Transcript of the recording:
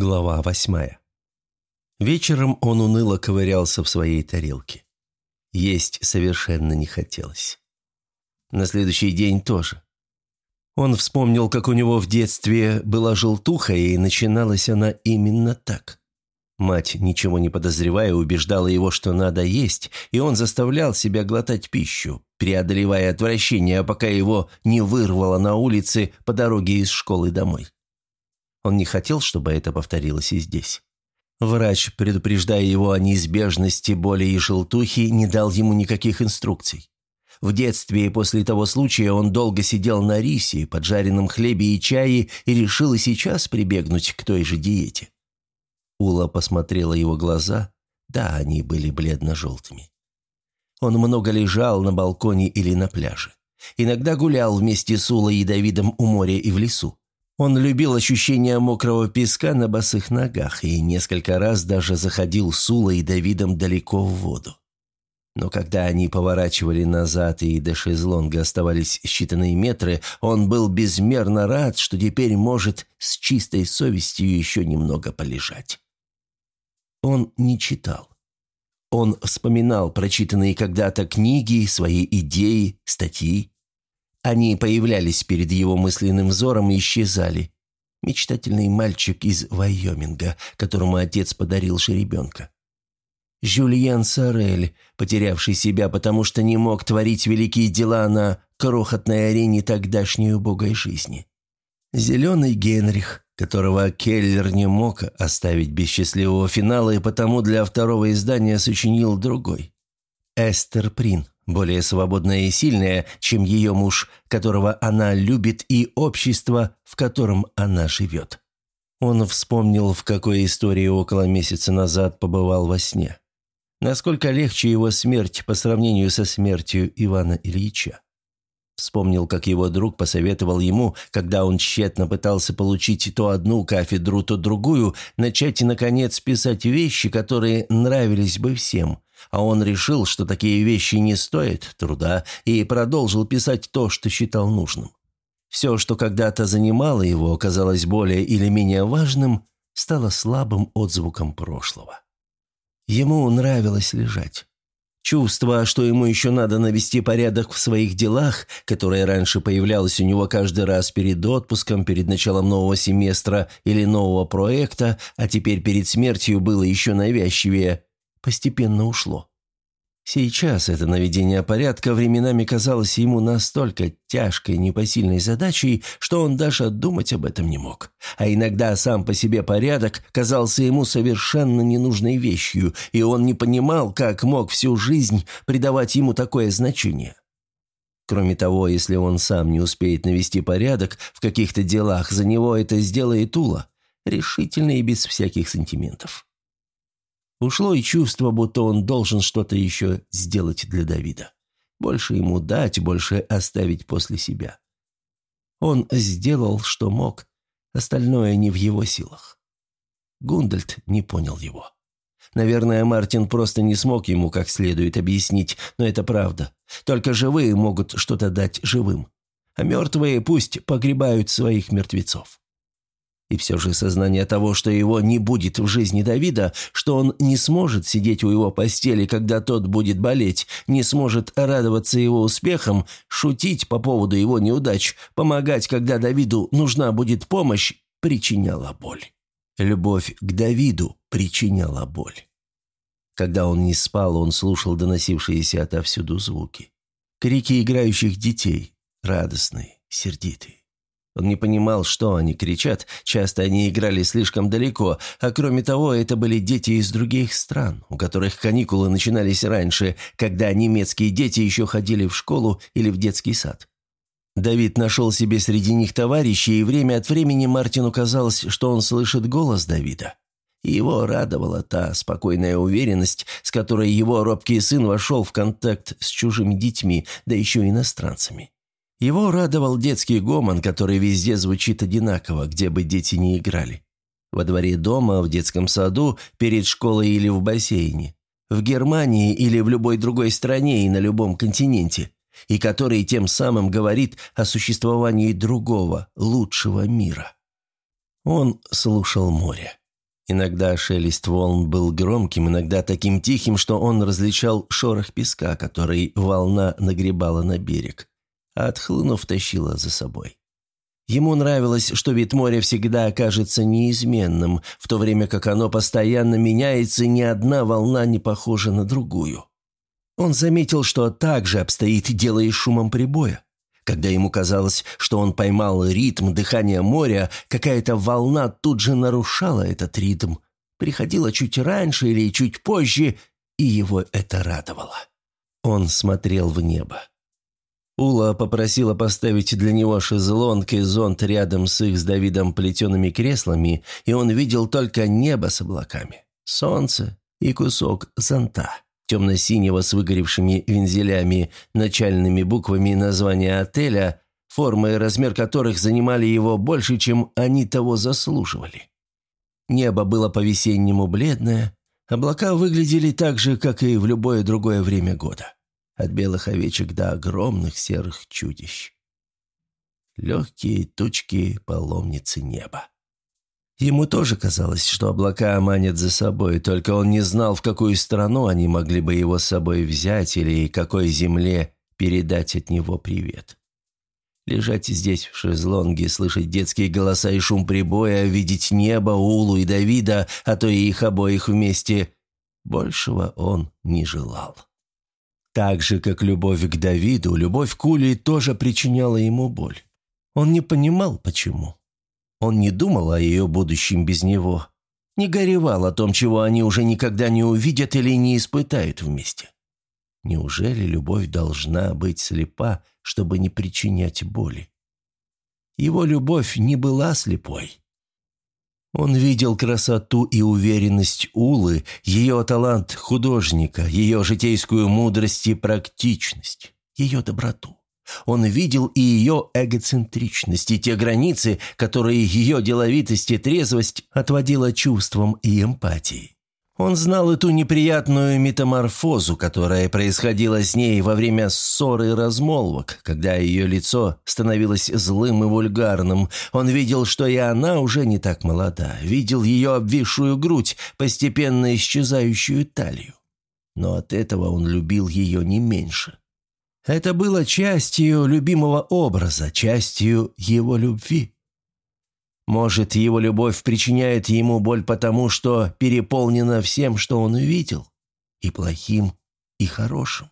Глава восьмая. Вечером он уныло ковырялся в своей тарелке. Есть совершенно не хотелось. На следующий день тоже. Он вспомнил, как у него в детстве была желтуха, и начиналась она именно так. Мать, ничего не подозревая, убеждала его, что надо есть, и он заставлял себя глотать пищу, преодолевая отвращение, пока его не вырвало на улице по дороге из школы домой. Он не хотел, чтобы это повторилось и здесь. Врач, предупреждая его о неизбежности боли и желтухи, не дал ему никаких инструкций. В детстве и после того случая он долго сидел на рисе, поджаренном хлебе и чае и решил и сейчас прибегнуть к той же диете. Ула посмотрела его глаза. Да, они были бледно-желтыми. Он много лежал на балконе или на пляже. Иногда гулял вместе с Улой и Давидом у моря и в лесу. Он любил ощущение мокрого песка на босых ногах и несколько раз даже заходил с Улой и Давидом далеко в воду. Но когда они поворачивали назад и до шезлонга оставались считанные метры, он был безмерно рад, что теперь может с чистой совестью еще немного полежать. Он не читал. Он вспоминал прочитанные когда-то книги, свои идеи, статьи. Они появлялись перед его мысленным взором и исчезали. Мечтательный мальчик из Вайоминга, которому отец подарил жеребенка. Жюльен Сорель, потерявший себя, потому что не мог творить великие дела на крохотной арене тогдашней убогой жизни. Зеленый Генрих, которого Келлер не мог оставить без счастливого финала и потому для второго издания сочинил другой. Эстер Прин, более свободная и сильная, чем ее муж, которого она любит, и общество, в котором она живет. Он вспомнил, в какой истории около месяца назад побывал во сне. Насколько легче его смерть по сравнению со смертью Ивана Ильича. Вспомнил, как его друг посоветовал ему, когда он тщетно пытался получить то одну кафедру, то другую, начать и, наконец, писать вещи, которые нравились бы всем, а он решил, что такие вещи не стоят труда, и продолжил писать то, что считал нужным. Все, что когда-то занимало его, оказалось более или менее важным, стало слабым отзвуком прошлого. Ему нравилось лежать. Чувство, что ему еще надо навести порядок в своих делах, которое раньше появлялось у него каждый раз перед отпуском, перед началом нового семестра или нового проекта, а теперь перед смертью было еще навязчивее, постепенно ушло. Сейчас это наведение порядка временами казалось ему настолько тяжкой, непосильной задачей, что он даже думать об этом не мог. А иногда сам по себе порядок казался ему совершенно ненужной вещью, и он не понимал, как мог всю жизнь придавать ему такое значение. Кроме того, если он сам не успеет навести порядок в каких-то делах, за него это сделает Ула, решительно и без всяких сантиментов. Ушло и чувство, будто он должен что-то еще сделать для Давида. Больше ему дать, больше оставить после себя. Он сделал, что мог, остальное не в его силах. Гундальд не понял его. Наверное, Мартин просто не смог ему как следует объяснить, но это правда. Только живые могут что-то дать живым. А мертвые пусть погребают своих мертвецов. И все же сознание того, что его не будет в жизни Давида, что он не сможет сидеть у его постели, когда тот будет болеть, не сможет радоваться его успехам, шутить по поводу его неудач, помогать, когда Давиду нужна будет помощь, причиняла боль. Любовь к Давиду причиняла боль. Когда он не спал, он слушал доносившиеся отовсюду звуки. Крики играющих детей, радостные, сердитые. Он не понимал, что они кричат, часто они играли слишком далеко, а кроме того, это были дети из других стран, у которых каникулы начинались раньше, когда немецкие дети еще ходили в школу или в детский сад. Давид нашел себе среди них товарищей, и время от времени Мартину казалось, что он слышит голос Давида. И его радовала та спокойная уверенность, с которой его робкий сын вошел в контакт с чужими детьми, да еще иностранцами. Его радовал детский гомон, который везде звучит одинаково, где бы дети ни играли. Во дворе дома, в детском саду, перед школой или в бассейне. В Германии или в любой другой стране и на любом континенте. И который тем самым говорит о существовании другого, лучшего мира. Он слушал море. Иногда шелест волн был громким, иногда таким тихим, что он различал шорох песка, который волна нагребала на берег, а отхлынув тащила за собой. Ему нравилось, что вид моря всегда окажется неизменным, в то время как оно постоянно меняется, и ни одна волна не похожа на другую. Он заметил, что так же обстоит дело и шумом прибоя. Когда ему казалось, что он поймал ритм дыхания моря, какая-то волна тут же нарушала этот ритм, приходила чуть раньше или чуть позже, и его это радовало. Он смотрел в небо. Ула попросила поставить для него шезлонг и зонт рядом с их с Давидом плетеными креслами, и он видел только небо с облаками, солнце и кусок зонта темно-синего с выгоревшими вензелями, начальными буквами названия отеля, форма и размер которых занимали его больше, чем они того заслуживали. Небо было по-весеннему бледное, облака выглядели так же, как и в любое другое время года, от белых овечек до огромных серых чудищ. Легкие тучки паломницы неба. Ему тоже казалось, что облака манят за собой, только он не знал, в какую страну они могли бы его с собой взять или какой земле передать от него привет. Лежать здесь, в шезлонге, слышать детские голоса и шум прибоя, видеть небо, Улу и Давида, а то и их обоих вместе, большего он не желал. Так же, как любовь к Давиду, любовь к Уле тоже причиняла ему боль. Он не понимал, почему. Он не думал о ее будущем без него, не горевал о том, чего они уже никогда не увидят или не испытают вместе. Неужели любовь должна быть слепа, чтобы не причинять боли? Его любовь не была слепой. Он видел красоту и уверенность Улы, ее талант художника, ее житейскую мудрость и практичность, ее доброту. Он видел и ее эгоцентричность, и те границы, которые ее деловитость и трезвость отводила чувствам и эмпатией. Он знал эту неприятную метаморфозу, которая происходила с ней во время ссоры и размолвок, когда ее лицо становилось злым и вульгарным. Он видел, что и она уже не так молода, видел ее обвисшую грудь, постепенно исчезающую талию. Но от этого он любил ее не меньше. Это было частью любимого образа, частью его любви. Может, его любовь причиняет ему боль потому, что переполнена всем, что он увидел, и плохим, и хорошим.